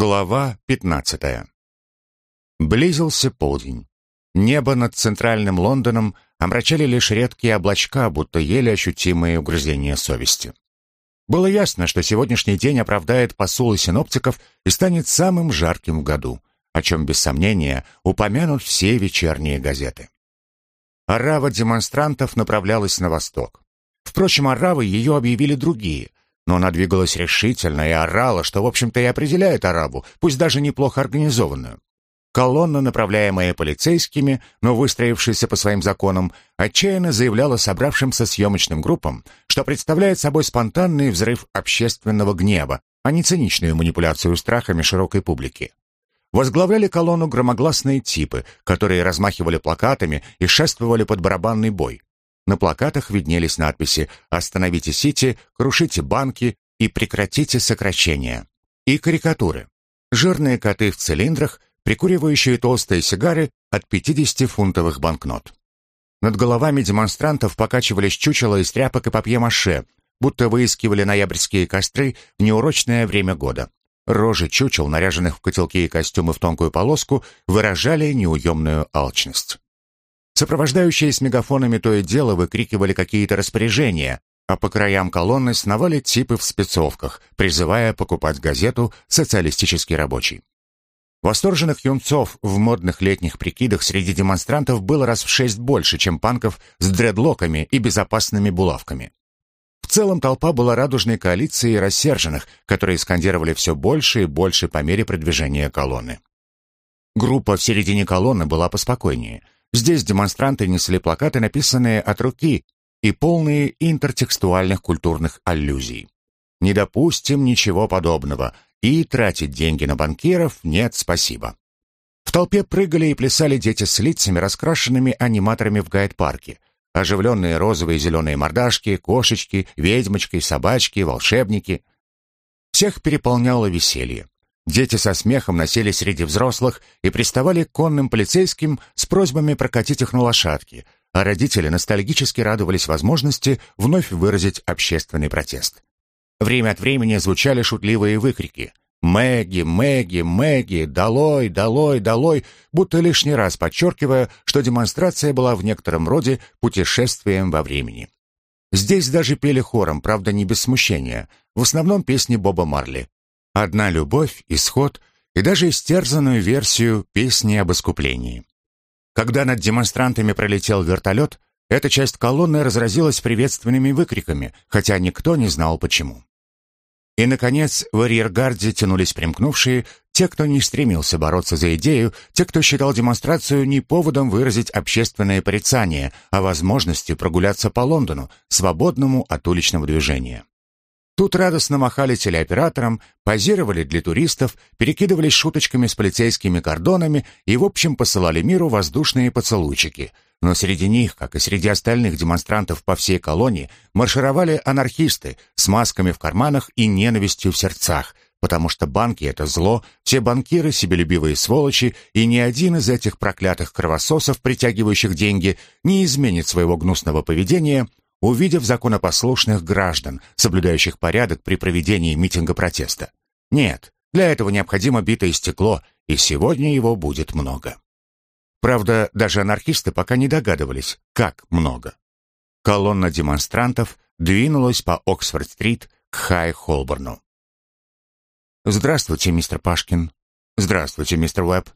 Глава 15. Близился полдень. Небо над центральным Лондоном омрачали лишь редкие облачка, будто еле ощутимые угрызения совести. Было ясно, что сегодняшний день оправдает посулы синоптиков и станет самым жарким в году, о чем, без сомнения, упомянут все вечерние газеты. Арава демонстрантов направлялась на восток. Впрочем, Аравой ее объявили другие, но она двигалась решительно и орала, что, в общем-то, и определяет арабу, пусть даже неплохо организованную. Колонна, направляемая полицейскими, но выстроившаяся по своим законам, отчаянно заявляла собравшимся съемочным группам, что представляет собой спонтанный взрыв общественного гнева, а не циничную манипуляцию страхами широкой публики. Возглавляли колонну громогласные типы, которые размахивали плакатами и шествовали под барабанный бой. На плакатах виднелись надписи «Остановите Сити», «Крушите банки» и «Прекратите сокращения». И карикатуры. Жирные коты в цилиндрах, прикуривающие толстые сигары от 50-фунтовых банкнот. Над головами демонстрантов покачивались чучела из тряпок и папье-маше, будто выискивали ноябрьские костры в неурочное время года. Рожи чучел, наряженных в котелки и костюмы в тонкую полоску, выражали неуемную алчность. Сопровождающие с мегафонами то и дело выкрикивали какие-то распоряжения, а по краям колонны сновали типы в спецовках, призывая покупать газету «Социалистический рабочий». Восторженных юнцов в модных летних прикидах среди демонстрантов было раз в шесть больше, чем панков с дредлоками и безопасными булавками. В целом толпа была радужной коалицией рассерженных, которые скандировали все больше и больше по мере продвижения колонны. Группа в середине колонны была поспокойнее – Здесь демонстранты несли плакаты, написанные от руки и полные интертекстуальных культурных аллюзий. «Не допустим ничего подобного, и тратить деньги на банкиров нет спасибо». В толпе прыгали и плясали дети с лицами, раскрашенными аниматорами в гайд-парке. Оживленные розовые и зеленые мордашки, кошечки, ведьмочки, собачки, волшебники. Всех переполняло веселье. Дети со смехом носили среди взрослых и приставали к конным полицейским с просьбами прокатить их на лошадки, а родители ностальгически радовались возможности вновь выразить общественный протест. Время от времени звучали шутливые выкрики «Мэгги, Мэгги, Мэгги, долой, долой, долой», будто лишний раз подчеркивая, что демонстрация была в некотором роде путешествием во времени. Здесь даже пели хором, правда, не без смущения, в основном песни Боба Марли. Одна любовь, исход и даже истерзанную версию песни об искуплении. Когда над демонстрантами пролетел вертолет, эта часть колонны разразилась приветственными выкриками, хотя никто не знал почему. И, наконец, в арьергарде тянулись примкнувшие, те, кто не стремился бороться за идею, те, кто считал демонстрацию не поводом выразить общественное порицание, а возможностью прогуляться по Лондону, свободному от уличного движения. Тут радостно махали телеоператорам, позировали для туристов, перекидывались шуточками с полицейскими кордонами и, в общем, посылали миру воздушные поцелуйчики. Но среди них, как и среди остальных демонстрантов по всей колонии, маршировали анархисты с масками в карманах и ненавистью в сердцах, потому что банки — это зло, все банкиры — себелюбивые сволочи, и ни один из этих проклятых кровососов, притягивающих деньги, не изменит своего гнусного поведения — увидев законопослушных граждан, соблюдающих порядок при проведении митинга протеста. Нет, для этого необходимо битое стекло, и сегодня его будет много. Правда, даже анархисты пока не догадывались, как много. Колонна демонстрантов двинулась по Оксфорд-стрит к Хай-Холборну. «Здравствуйте, мистер Пашкин». «Здравствуйте, мистер Уэбб».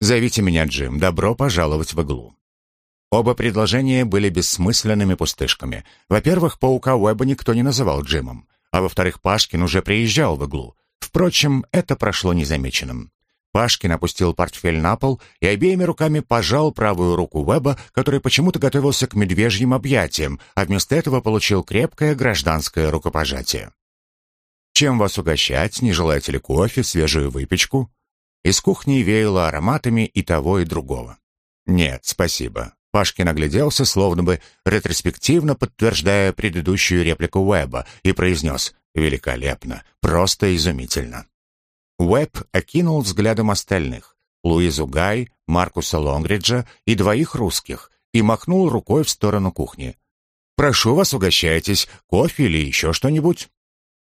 «Зовите меня Джим. Добро пожаловать в иглу». Оба предложения были бессмысленными пустышками. Во-первых, паука Уэба никто не называл Джимом, а во-вторых, Пашкин уже приезжал в иглу. Впрочем, это прошло незамеченным. Пашкин опустил портфель на пол и обеими руками пожал правую руку Уэба, который почему-то готовился к медвежьим объятиям, а вместо этого получил крепкое гражданское рукопожатие. «Чем вас угощать? Не желаете ли кофе, свежую выпечку?» Из кухни веяло ароматами и того, и другого. «Нет, спасибо. Пашкин огляделся, словно бы ретроспективно подтверждая предыдущую реплику Уэба, и произнес «Великолепно, просто изумительно». Уэб окинул взглядом остальных, Луизу Гай, Маркуса Лонгриджа и двоих русских, и махнул рукой в сторону кухни. «Прошу вас, угощайтесь, кофе или еще что-нибудь».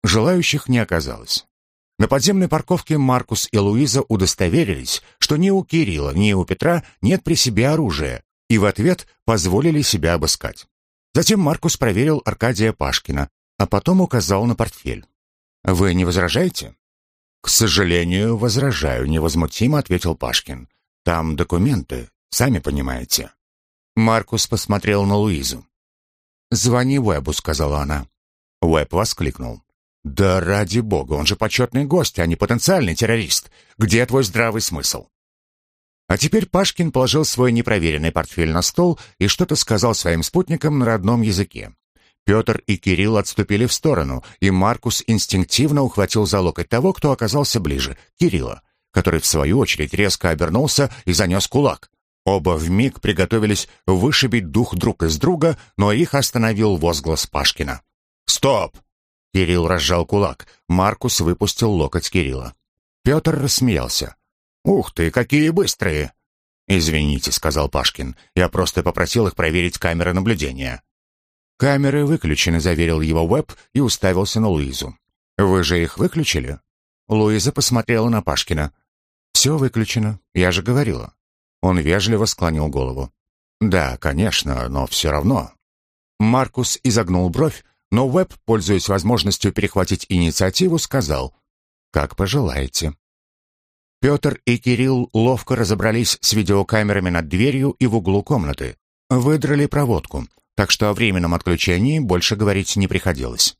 Желающих не оказалось. На подземной парковке Маркус и Луиза удостоверились, что ни у Кирилла, ни у Петра нет при себе оружия, и в ответ позволили себя обыскать. Затем Маркус проверил Аркадия Пашкина, а потом указал на портфель. «Вы не возражаете?» «К сожалению, возражаю», — невозмутимо ответил Пашкин. «Там документы, сами понимаете». Маркус посмотрел на Луизу. «Звони Уэбу», — сказала она. Уэб воскликнул. «Да ради бога, он же почетный гость, а не потенциальный террорист. Где твой здравый смысл?» А теперь Пашкин положил свой непроверенный портфель на стол и что-то сказал своим спутникам на родном языке. Петр и Кирилл отступили в сторону, и Маркус инстинктивно ухватил за локоть того, кто оказался ближе, Кирилла, который в свою очередь резко обернулся и занес кулак. Оба вмиг приготовились вышибить дух друг из друга, но их остановил возглас Пашкина. «Стоп!» Кирилл разжал кулак. Маркус выпустил локоть Кирилла. Петр рассмеялся. «Ух ты, какие быстрые!» «Извините», — сказал Пашкин. «Я просто попросил их проверить камеры наблюдения». «Камеры выключены», — заверил его Веб и уставился на Луизу. «Вы же их выключили?» Луиза посмотрела на Пашкина. «Все выключено, я же говорила». Он вежливо склонил голову. «Да, конечно, но все равно». Маркус изогнул бровь, но Веб, пользуясь возможностью перехватить инициативу, сказал «Как пожелаете». Петр и Кирилл ловко разобрались с видеокамерами над дверью и в углу комнаты. Выдрали проводку, так что о временном отключении больше говорить не приходилось.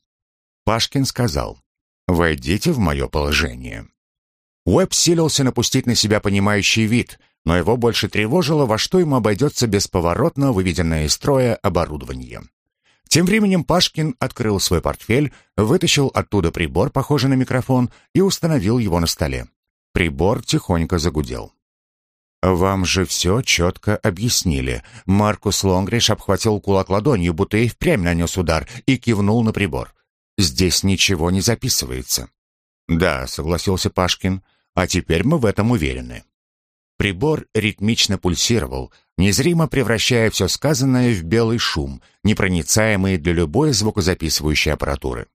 Пашкин сказал «Войдите в мое положение». Уэб силился напустить на себя понимающий вид, но его больше тревожило, во что ему обойдется бесповоротно выведенное из строя оборудование. Тем временем Пашкин открыл свой портфель, вытащил оттуда прибор, похожий на микрофон, и установил его на столе. Прибор тихонько загудел. «Вам же все четко объяснили». Маркус Лонгриш обхватил кулак ладонью, будто и впрямь нанес удар, и кивнул на прибор. «Здесь ничего не записывается». «Да», — согласился Пашкин, — «а теперь мы в этом уверены». Прибор ритмично пульсировал, незримо превращая все сказанное в белый шум, непроницаемый для любой звукозаписывающей аппаратуры.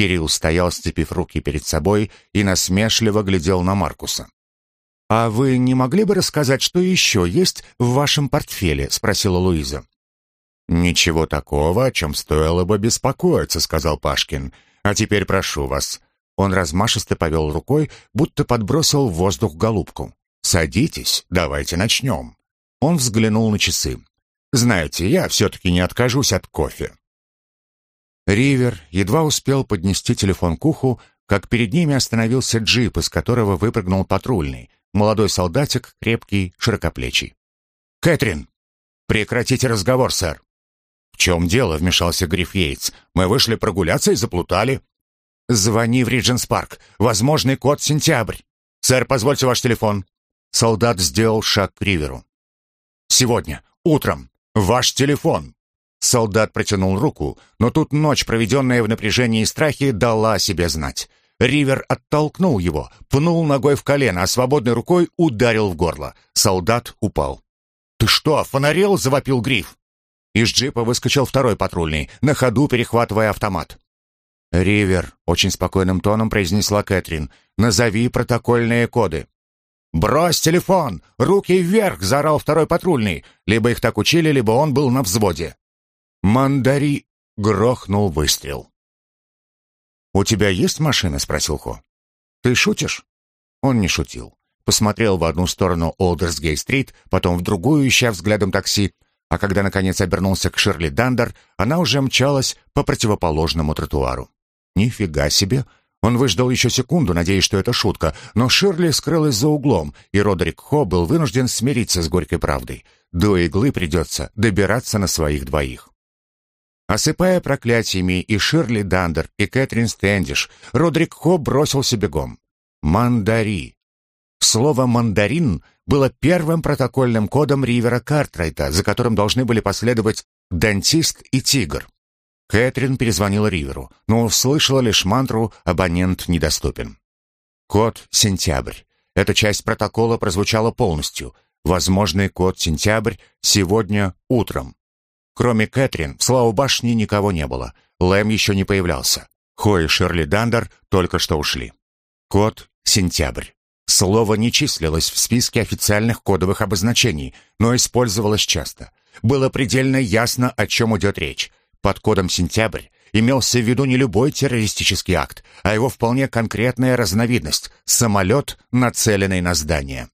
Кирилл стоял, сцепив руки перед собой, и насмешливо глядел на Маркуса. «А вы не могли бы рассказать, что еще есть в вашем портфеле?» — спросила Луиза. «Ничего такого, о чем стоило бы беспокоиться», — сказал Пашкин. «А теперь прошу вас». Он размашисто повел рукой, будто подбросил в воздух голубку. «Садитесь, давайте начнем». Он взглянул на часы. «Знаете, я все-таки не откажусь от кофе». Ривер едва успел поднести телефон к уху, как перед ними остановился джип, из которого выпрыгнул патрульный, молодой солдатик, крепкий, широкоплечий. «Кэтрин!» «Прекратите разговор, сэр!» «В чем дело?» — вмешался Гриф Йейтс. «Мы вышли прогуляться и заплутали». «Звони в Ридженс Парк. Возможный код сентябрь. Сэр, позвольте ваш телефон». Солдат сделал шаг к Риверу. «Сегодня, утром, ваш телефон!» Солдат протянул руку, но тут ночь, проведенная в напряжении и страхе, дала о себе знать. Ривер оттолкнул его, пнул ногой в колено, а свободной рукой ударил в горло. Солдат упал. «Ты что, фонарел?» — завопил Гриф. Из джипа выскочил второй патрульный, на ходу перехватывая автомат. «Ривер», — очень спокойным тоном произнесла Кэтрин, — «назови протокольные коды». «Брось телефон! Руки вверх!» — заорал второй патрульный. Либо их так учили, либо он был на взводе. «Мандари!» — грохнул выстрел. «У тебя есть машина?» — спросил Хо. «Ты шутишь?» Он не шутил. Посмотрел в одну сторону Олдерсгей-стрит, потом в другую, ища взглядом такси, а когда, наконец, обернулся к Ширли Дандер, она уже мчалась по противоположному тротуару. «Нифига себе!» Он выждал еще секунду, надеясь, что это шутка, но Ширли скрылась за углом, и Родерик Хо был вынужден смириться с горькой правдой. До иглы придется добираться на своих двоих. Осыпая проклятиями и Ширли Дандер, и Кэтрин Стэндиш, Родрик Хо бросился бегом. «Мандари». Слово «мандарин» было первым протокольным кодом Ривера Картрайта, за которым должны были последовать «дантист» и «тигр». Кэтрин перезвонила Риверу, но услышала лишь мантру «абонент недоступен». Код «Сентябрь». Эта часть протокола прозвучала полностью. Возможный код «Сентябрь» сегодня утром. Кроме Кэтрин, в Славу башни никого не было. Лэм еще не появлялся. Хо и Шерли Дандер только что ушли. Код «Сентябрь». Слово не числилось в списке официальных кодовых обозначений, но использовалось часто. Было предельно ясно, о чем идет речь. Под кодом «Сентябрь» имелся в виду не любой террористический акт, а его вполне конкретная разновидность — самолет, нацеленный на здание.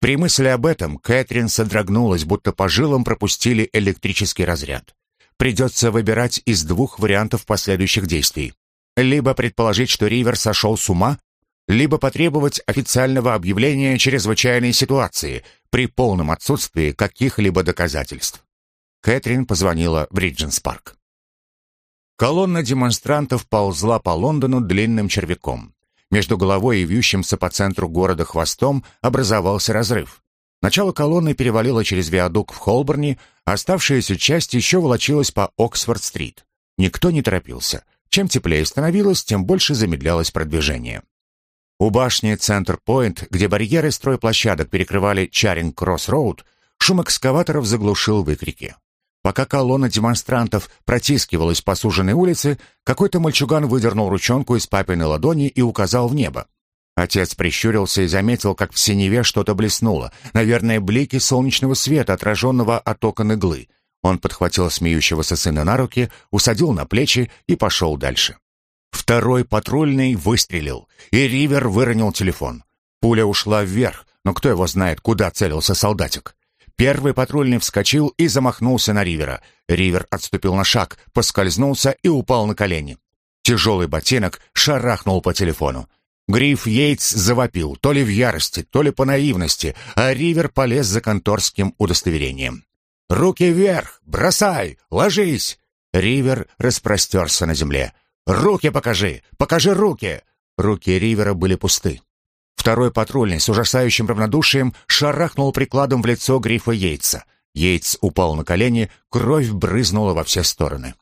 При мысли об этом Кэтрин содрогнулась, будто по жилам пропустили электрический разряд. Придется выбирать из двух вариантов последующих действий. Либо предположить, что Ривер сошел с ума, либо потребовать официального объявления чрезвычайной ситуации при полном отсутствии каких-либо доказательств. Кэтрин позвонила в Ридженс-парк. Колонна демонстрантов ползла по Лондону длинным червяком. Между головой и вьющимся по центру города хвостом образовался разрыв. Начало колонны перевалило через виадук в Холборне, а оставшаяся часть еще волочилась по Оксфорд-стрит. Никто не торопился. Чем теплее становилось, тем больше замедлялось продвижение. У башни Центр-Пойнт, где барьеры стройплощадок перекрывали Чаринг-Кросс-Роуд, шум экскаваторов заглушил выкрики. Пока колонна демонстрантов протискивалась по суженной улице, какой-то мальчуган выдернул ручонку из папиной ладони и указал в небо. Отец прищурился и заметил, как в синеве что-то блеснуло. Наверное, блики солнечного света, отраженного от окон иглы. Он подхватил смеющегося сына на руки, усадил на плечи и пошел дальше. Второй патрульный выстрелил, и Ривер выронил телефон. Пуля ушла вверх, но кто его знает, куда целился солдатик. Первый патрульный вскочил и замахнулся на Ривера. Ривер отступил на шаг, поскользнулся и упал на колени. Тяжелый ботинок шарахнул по телефону. Гриф Йейтс завопил, то ли в ярости, то ли по наивности, а Ривер полез за конторским удостоверением. «Руки вверх! Бросай! Ложись!» Ривер распростерся на земле. «Руки покажи! Покажи руки!» Руки Ривера были пусты. Второй патрульный с ужасающим равнодушием шарахнул прикладом в лицо грифа Йейтса. Йейтс упал на колени, кровь брызнула во все стороны.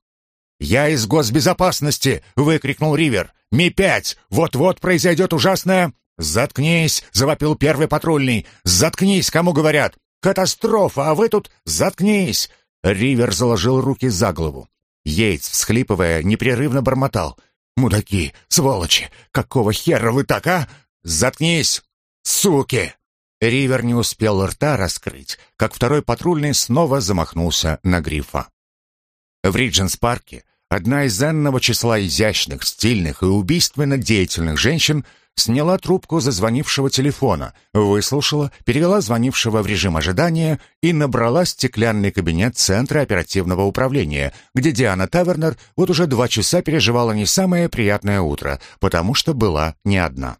«Я из госбезопасности!» — выкрикнул Ривер. «Ми-5! Вот-вот произойдет ужасное...» «Заткнись!» — завопил первый патрульный. «Заткнись, кому говорят! Катастрофа, а вы тут... Заткнись!» Ривер заложил руки за голову. Йейтс, всхлипывая, непрерывно бормотал. «Мудаки, сволочи! Какого хера вы так, а? «Заткнись, суки!» Ривер не успел рта раскрыть, как второй патрульный снова замахнулся на грифа. В Ридженс-парке одна из энного числа изящных, стильных и убийственно деятельных женщин сняла трубку зазвонившего телефона, выслушала, перевела звонившего в режим ожидания и набрала стеклянный кабинет Центра оперативного управления, где Диана Тавернер вот уже два часа переживала не самое приятное утро, потому что была не одна.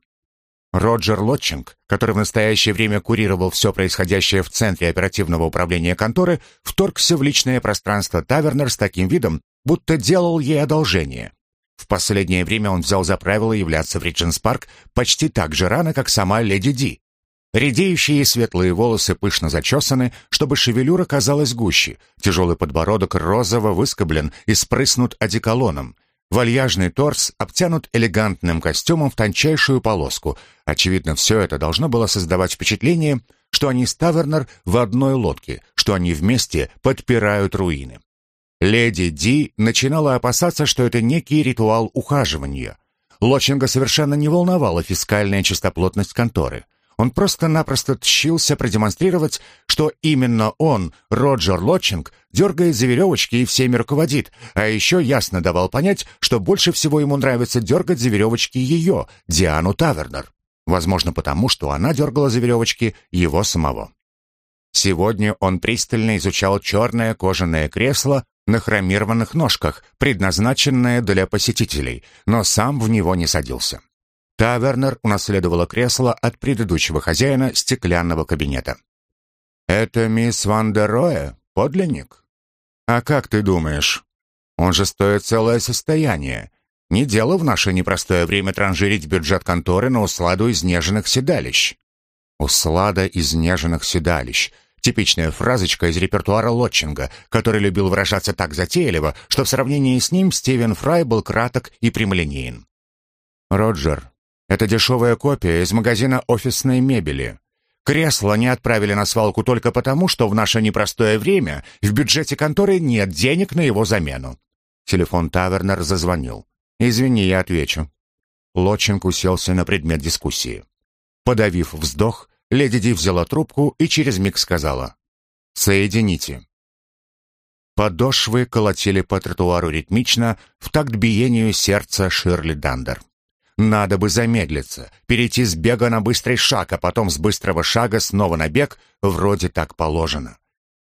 Роджер Лотчинг, который в настоящее время курировал все происходящее в центре оперативного управления конторы, вторгся в личное пространство Тавернер с таким видом, будто делал ей одолжение. В последнее время он взял за правило являться в Ридженс Парк почти так же рано, как сама леди Ди. Редеющие светлые волосы пышно зачесаны, чтобы шевелюра казалась гуще, тяжелый подбородок розово выскоблен и спрыснут одеколоном — Вальяжный торс обтянут элегантным костюмом в тончайшую полоску. Очевидно, все это должно было создавать впечатление, что они с Тавернер в одной лодке, что они вместе подпирают руины. Леди Ди начинала опасаться, что это некий ритуал ухаживания. Лочинга совершенно не волновала фискальная чистоплотность конторы. Он просто-напросто тщился продемонстрировать, что именно он, Роджер Лотчинг, дергает за веревочки и всеми руководит, а еще ясно давал понять, что больше всего ему нравится дергать за веревочки ее, Диану Тавернер. Возможно, потому, что она дергала за веревочки его самого. Сегодня он пристально изучал черное кожаное кресло на хромированных ножках, предназначенное для посетителей, но сам в него не садился. Тавернер унаследовала кресло от предыдущего хозяина стеклянного кабинета. «Это мисс Ван дер Роэ, подлинник?» «А как ты думаешь? Он же стоит целое состояние. Не дело в наше непростое время транжирить бюджет конторы на усладу изнеженных седалищ». «Услада изнеженных седалищ» — типичная фразочка из репертуара Лотчинга, который любил выражаться так затейливо, что в сравнении с ним Стивен Фрай был краток и прямолинеен. «Роджер, это дешевая копия из магазина офисной мебели. Кресло не отправили на свалку только потому, что в наше непростое время в бюджете конторы нет денег на его замену. Телефон Тавернер зазвонил. «Извини, я отвечу». Лочинг уселся на предмет дискуссии. Подавив вздох, леди Ди взяла трубку и через миг сказала «Соедините». Подошвы колотили по тротуару ритмично в такт биению сердца Ширли Дандер. Надо бы замедлиться, перейти с бега на быстрый шаг, а потом с быстрого шага снова на бег, вроде так положено.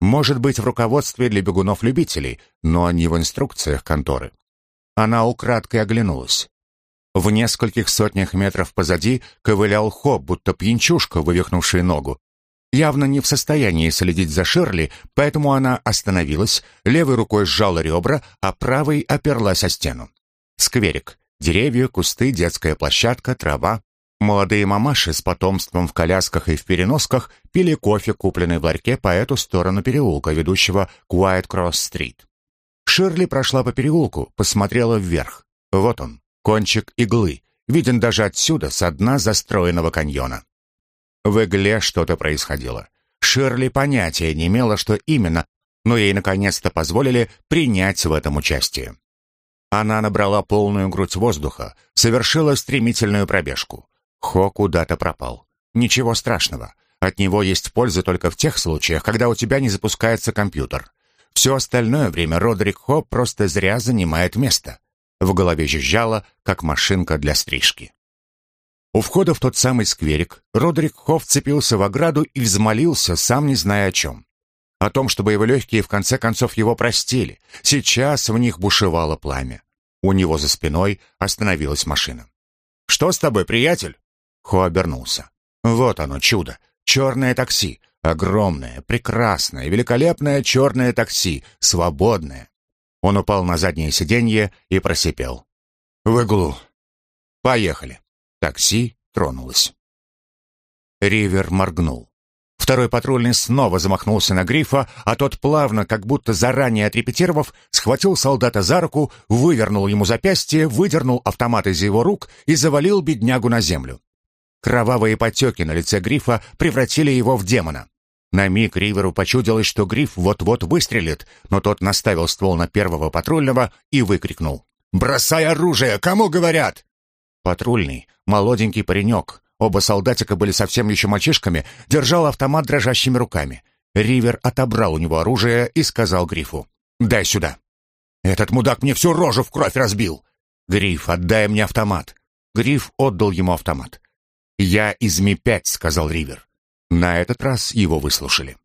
Может быть, в руководстве для бегунов-любителей, но не в инструкциях конторы. Она украдкой оглянулась. В нескольких сотнях метров позади ковылял Хоб, будто пьянчушка, вывихнувший ногу. Явно не в состоянии следить за Ширли, поэтому она остановилась, левой рукой сжала ребра, а правой оперлась о стену. Скверик. Деревья, кусты, детская площадка, трава. Молодые мамаши с потомством в колясках и в переносках пили кофе, купленный в ларьке по эту сторону переулка, ведущего к Уайт-Кросс-стрит. Ширли прошла по переулку, посмотрела вверх. Вот он, кончик иглы, виден даже отсюда, с дна застроенного каньона. В игле что-то происходило. Ширли понятия не имела, что именно, но ей наконец-то позволили принять в этом участие. Она набрала полную грудь воздуха, совершила стремительную пробежку. Хо куда-то пропал. Ничего страшного. От него есть польза только в тех случаях, когда у тебя не запускается компьютер. Все остальное время Родрик Хо просто зря занимает место. В голове жужжало, как машинка для стрижки. У входа в тот самый скверик Родрик Хо вцепился в ограду и взмолился, сам не зная о чем о том, чтобы его легкие в конце концов его простили. Сейчас в них бушевало пламя. У него за спиной остановилась машина. «Что с тобой, приятель?» Хо обернулся. Вот оно, чудо. Черное такси. Огромное, прекрасное, великолепное черное такси. Свободное. Он упал на заднее сиденье и просипел. «В иглу. Поехали». Такси тронулось. Ривер моргнул. Второй патрульный снова замахнулся на Грифа, а тот плавно, как будто заранее отрепетировав, схватил солдата за руку, вывернул ему запястье, выдернул автомат из его рук и завалил беднягу на землю. Кровавые потеки на лице Грифа превратили его в демона. На миг Риверу почудилось, что Гриф вот-вот выстрелит, но тот наставил ствол на первого патрульного и выкрикнул. «Бросай оружие! Кому говорят?» Патрульный, молоденький паренек, Оба солдатика были совсем еще мальчишками, держал автомат дрожащими руками. Ривер отобрал у него оружие и сказал Грифу, «Дай сюда». «Этот мудак мне всю рожу в кровь разбил!» «Гриф, отдай мне автомат». Гриф отдал ему автомат. «Я из Ми-5», — сказал Ривер. На этот раз его выслушали.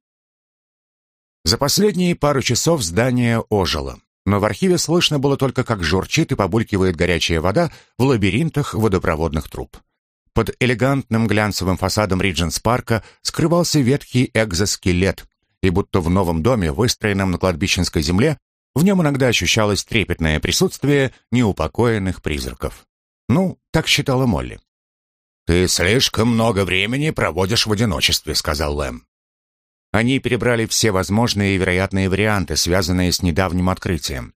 За последние пару часов здание ожило, но в архиве слышно было только, как журчит и побулькивает горячая вода в лабиринтах водопроводных труб. Под элегантным глянцевым фасадом Ридженс-парка скрывался ветхий экзоскелет, и будто в новом доме, выстроенном на кладбищенской земле, в нем иногда ощущалось трепетное присутствие неупокоенных призраков. Ну, так считала Молли. «Ты слишком много времени проводишь в одиночестве», — сказал Лэм. Они перебрали все возможные и вероятные варианты, связанные с недавним открытием.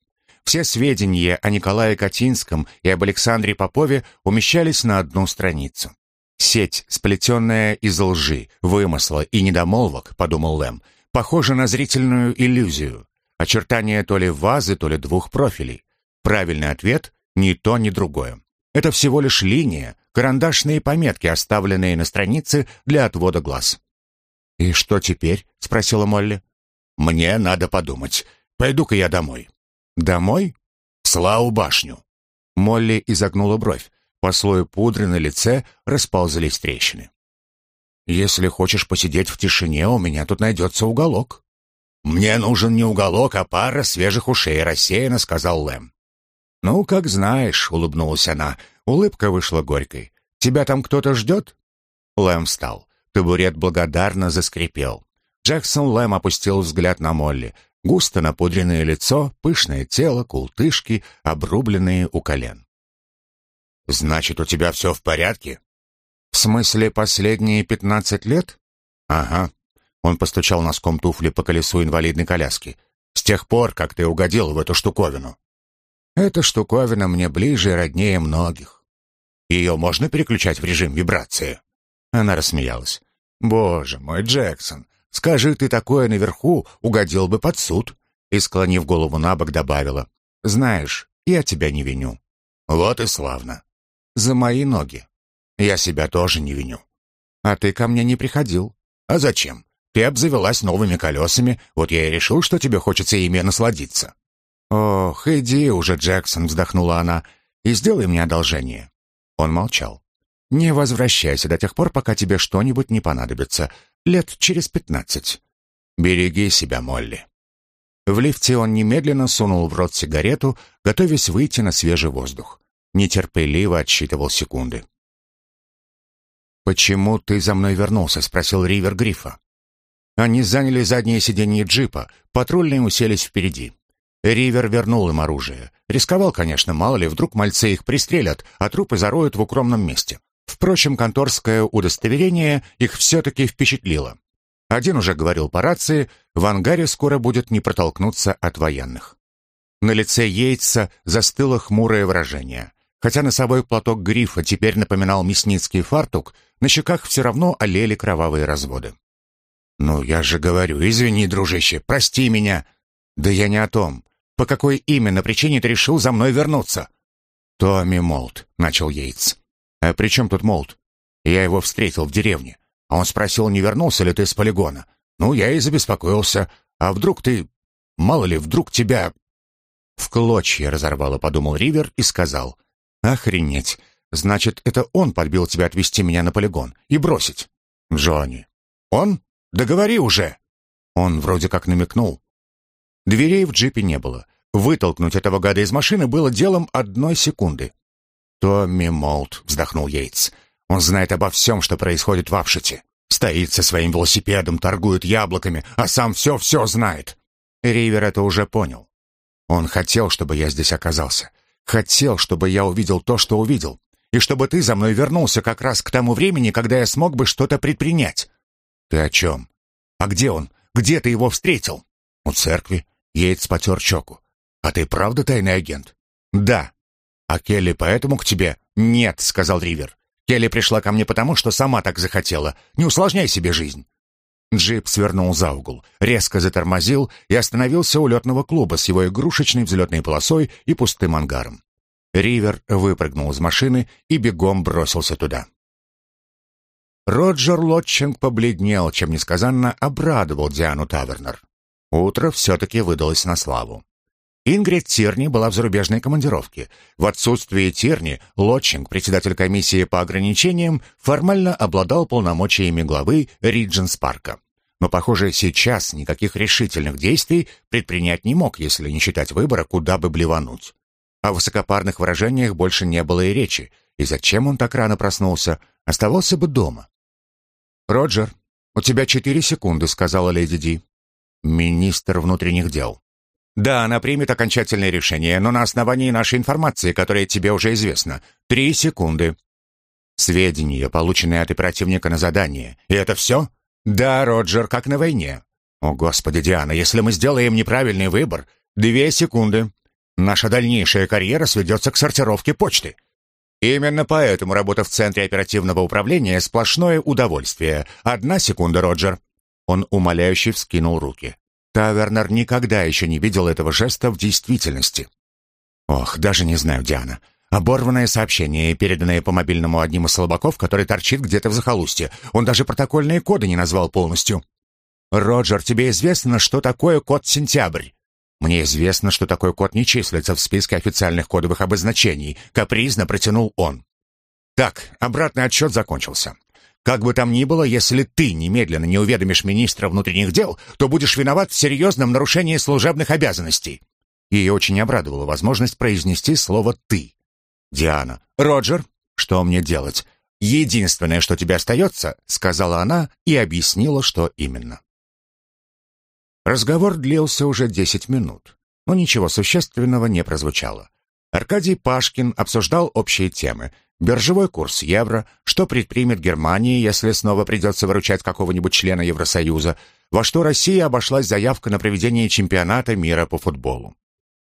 Все сведения о Николае Катинском и об Александре Попове умещались на одну страницу. «Сеть, сплетенная из лжи, вымысла и недомолвок», — подумал Лэм, — «похожа на зрительную иллюзию. Очертания то ли вазы, то ли двух профилей. Правильный ответ — ни то, ни другое. Это всего лишь линия, карандашные пометки, оставленные на странице для отвода глаз». «И что теперь?» — спросила Молли. «Мне надо подумать. Пойду-ка я домой». «Домой?» «В Славу башню». Молли изогнула бровь. По слою пудры на лице расползались трещины. «Если хочешь посидеть в тишине, у меня тут найдется уголок». «Мне нужен не уголок, а пара свежих ушей», — рассеянно сказал Лэм. «Ну, как знаешь», — улыбнулась она. Улыбка вышла горькой. «Тебя там кто-то ждет?» Лэм встал. Табурет благодарно заскрипел. Джексон Лэм опустил взгляд на Молли. Густо напудренное лицо, пышное тело, култышки, обрубленные у колен. «Значит, у тебя все в порядке?» «В смысле, последние пятнадцать лет?» «Ага». Он постучал носком туфли по колесу инвалидной коляски. «С тех пор, как ты угодил в эту штуковину». «Эта штуковина мне ближе и роднее многих». «Ее можно переключать в режим вибрации?» Она рассмеялась. «Боже мой, Джексон, Скажи ты такое наверху, угодил бы под суд». И, склонив голову на бок, добавила. «Знаешь, я тебя не виню». «Вот и славно». за мои ноги. Я себя тоже не виню. А ты ко мне не приходил. А зачем? Ты обзавелась новыми колесами, вот я и решил, что тебе хочется ими насладиться. Ох, иди уже, Джексон, вздохнула она, и сделай мне одолжение. Он молчал. Не возвращайся до тех пор, пока тебе что-нибудь не понадобится. Лет через пятнадцать. Береги себя, Молли. В лифте он немедленно сунул в рот сигарету, готовясь выйти на свежий воздух. Нетерпеливо отсчитывал секунды. «Почему ты за мной вернулся?» — спросил Ривер Грифа. Они заняли заднее сиденье джипа, патрульные уселись впереди. Ривер вернул им оружие. Рисковал, конечно, мало ли, вдруг мальцы их пристрелят, а трупы зароют в укромном месте. Впрочем, конторское удостоверение их все-таки впечатлило. Один уже говорил по рации, в ангаре скоро будет не протолкнуться от военных. На лице Йейтса застыло хмурое выражение. Хотя носовой платок грифа теперь напоминал мясницкий фартук, на щеках все равно алели кровавые разводы. «Ну, я же говорю, извини, дружище, прости меня». «Да я не о том. По какой именно причине ты решил за мной вернуться?» «Томми Молт», — начал Йейтс. «А при чем тут Молт? Я его встретил в деревне. Он спросил, не вернулся ли ты с полигона. Ну, я и забеспокоился. А вдруг ты... Мало ли, вдруг тебя...» В клочья разорвало, подумал Ривер и сказал. «Охренеть! Значит, это он подбил тебя отвезти меня на полигон и бросить?» «Джонни». «Он? Да говори уже!» Он вроде как намекнул. Дверей в джипе не было. Вытолкнуть этого гада из машины было делом одной секунды. «Томми Молт», — вздохнул Йейтс. «Он знает обо всем, что происходит в Апшете. Стоит со своим велосипедом, торгует яблоками, а сам все-все знает». Ривер это уже понял. Он хотел, чтобы я здесь оказался. Хотел, чтобы я увидел то, что увидел. И чтобы ты за мной вернулся как раз к тому времени, когда я смог бы что-то предпринять. Ты о чем? А где он? Где ты его встретил? У церкви. Йейтс потер щеку. «А ты правда тайный агент?» «Да». «А Келли поэтому к тебе?» «Нет», — сказал Ривер. «Келли пришла ко мне потому, что сама так захотела. Не усложняй себе жизнь». Джип свернул за угол, резко затормозил и остановился у летного клуба с его игрушечной взлетной полосой и пустым ангаром. Ривер выпрыгнул из машины и бегом бросился туда. Роджер Лотчинг побледнел, чем несказанно обрадовал Диану Тавернер. Утро все-таки выдалось на славу. Ингрид Тирни была в зарубежной командировке. В отсутствие Тирни Лотчинг, председатель комиссии по ограничениям, формально обладал полномочиями главы Ридженс Парка. Но, похоже, сейчас никаких решительных действий предпринять не мог, если не считать выбора, куда бы блевануть. О высокопарных выражениях больше не было и речи, и зачем он так рано проснулся, оставался бы дома. «Роджер, у тебя четыре секунды», — сказала леди Ди. Министр внутренних дел. Да, она примет окончательное решение, но на основании нашей информации, которая тебе уже известна. Три секунды. Сведения, полученные от оперативника на задание. И это все? Да, Роджер, как на войне. О, Господи, Диана, если мы сделаем неправильный выбор... Две секунды. Наша дальнейшая карьера сведется к сортировке почты. Именно поэтому работа в Центре оперативного управления — сплошное удовольствие. Одна секунда, Роджер. Он умоляюще вскинул руки. Тавернер никогда еще не видел этого жеста в действительности. Ох, даже не знаю, Диана. Оборванное сообщение, переданное по мобильному одним из слабаков, который торчит где-то в захолустье. Он даже протокольные коды не назвал полностью. «Роджер, тебе известно, что такое код «Сентябрь»?» «Мне известно, что такой код не числится в списке официальных кодовых обозначений», — капризно протянул он. Так, обратный отсчет закончился. Как бы там ни было, если ты немедленно не уведомишь министра внутренних дел, то будешь виноват в серьезном нарушении служебных обязанностей». Ее очень обрадовала возможность произнести слово «ты». «Диана, Роджер, что мне делать? Единственное, что тебе остается», — сказала она и объяснила, что именно. Разговор длился уже десять минут, но ничего существенного не прозвучало. Аркадий Пашкин обсуждал общие темы, Биржевой курс евро, что предпримет Германия, если снова придется выручать какого-нибудь члена Евросоюза, во что Россия обошлась заявка на проведение чемпионата мира по футболу.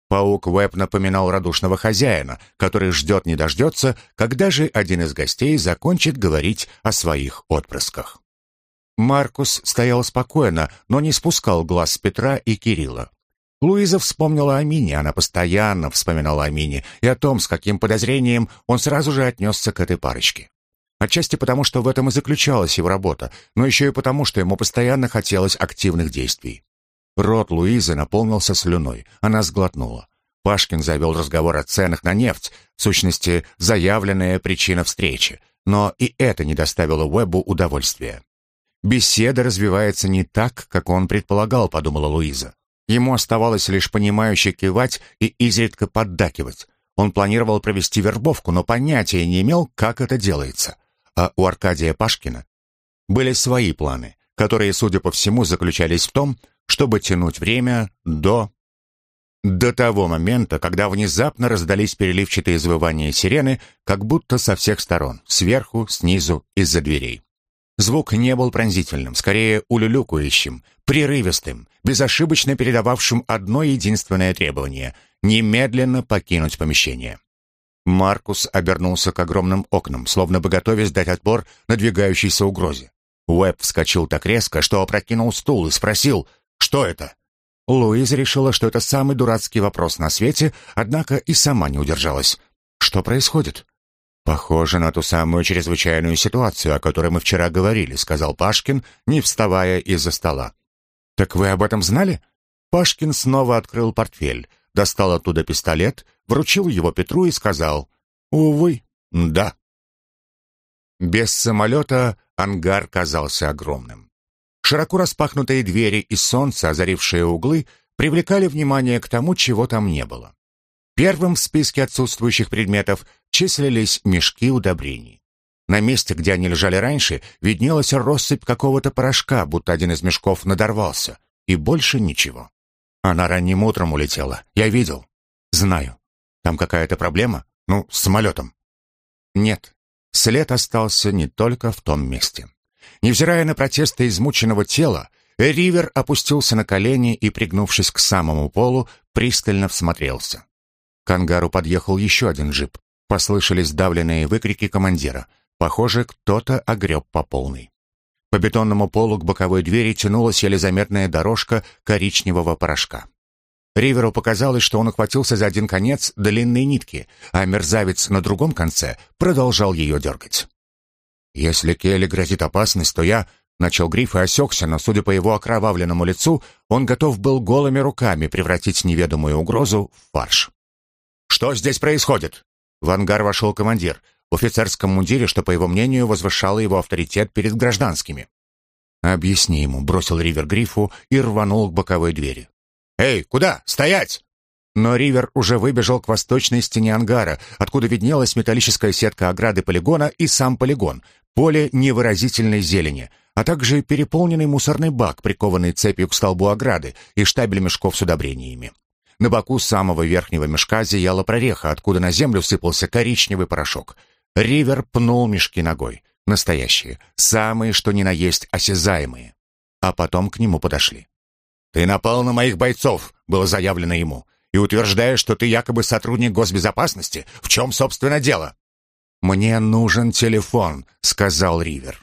Паук Веб напоминал радушного хозяина, который ждет не дождется, когда же один из гостей закончит говорить о своих отпрысках. Маркус стоял спокойно, но не спускал глаз с Петра и Кирилла. Луиза вспомнила о Мине, она постоянно вспоминала о Мине и о том, с каким подозрением он сразу же отнесся к этой парочке. Отчасти потому, что в этом и заключалась его работа, но еще и потому, что ему постоянно хотелось активных действий. Рот Луизы наполнился слюной, она сглотнула. Пашкин завел разговор о ценах на нефть, в сущности, заявленная причина встречи, но и это не доставило Уэббу удовольствия. «Беседа развивается не так, как он предполагал», — подумала Луиза. Ему оставалось лишь понимающе кивать и изредка поддакивать. Он планировал провести вербовку, но понятия не имел, как это делается. А у Аркадия Пашкина были свои планы, которые, судя по всему, заключались в том, чтобы тянуть время до... До того момента, когда внезапно раздались переливчатые извывания сирены, как будто со всех сторон, сверху, снизу, из-за дверей. Звук не был пронзительным, скорее улюлюкающим, прерывистым, безошибочно передававшим одно единственное требование — немедленно покинуть помещение. Маркус обернулся к огромным окнам, словно бы готовясь дать отпор надвигающейся угрозе. Уэбб вскочил так резко, что опрокинул стул и спросил «Что это?». Луиза решила, что это самый дурацкий вопрос на свете, однако и сама не удержалась. «Что происходит?» «Похоже на ту самую чрезвычайную ситуацию, о которой мы вчера говорили», сказал Пашкин, не вставая из-за стола. «Так вы об этом знали?» Пашкин снова открыл портфель, достал оттуда пистолет, вручил его Петру и сказал «Увы, да». Без самолета ангар казался огромным. Широко распахнутые двери и солнце, озарившие углы, привлекали внимание к тому, чего там не было. Первым в списке отсутствующих предметов числились мешки удобрений. На месте, где они лежали раньше, виднелась россыпь какого-то порошка, будто один из мешков надорвался, и больше ничего. Она ранним утром улетела. Я видел. Знаю. Там какая-то проблема? Ну, с самолетом. Нет. След остался не только в том месте. Невзирая на протесты измученного тела, Ривер опустился на колени и, пригнувшись к самому полу, пристально всмотрелся. К ангару подъехал еще один джип. Послышались давленные выкрики командира. Похоже, кто-то огреб по полной. По бетонному полу к боковой двери тянулась еле заметная дорожка коричневого порошка. Риверу показалось, что он ухватился за один конец длинной нитки, а мерзавец на другом конце продолжал ее дергать. «Если Келли грозит опасность, то я...» Начал Гриф и осекся, но, судя по его окровавленному лицу, он готов был голыми руками превратить неведомую угрозу в фарш. «Что здесь происходит?» В ангар вошел командир, в офицерском мундире, что, по его мнению, возвышало его авторитет перед гражданскими. «Объясни ему», — бросил Ривер Грифу и рванул к боковой двери. «Эй, куда? Стоять!» Но Ривер уже выбежал к восточной стене ангара, откуда виднелась металлическая сетка ограды полигона и сам полигон, поле невыразительной зелени, а также переполненный мусорный бак, прикованный цепью к столбу ограды, и штабель мешков с удобрениями. На боку самого верхнего мешка зияла прореха, откуда на землю сыпался коричневый порошок. Ривер пнул мешки ногой. Настоящие, самые, что ни на есть, осязаемые. А потом к нему подошли. «Ты напал на моих бойцов», — было заявлено ему и утверждаешь, что ты якобы сотрудник госбезопасности. В чем, собственно, дело?» «Мне нужен телефон», — сказал Ривер.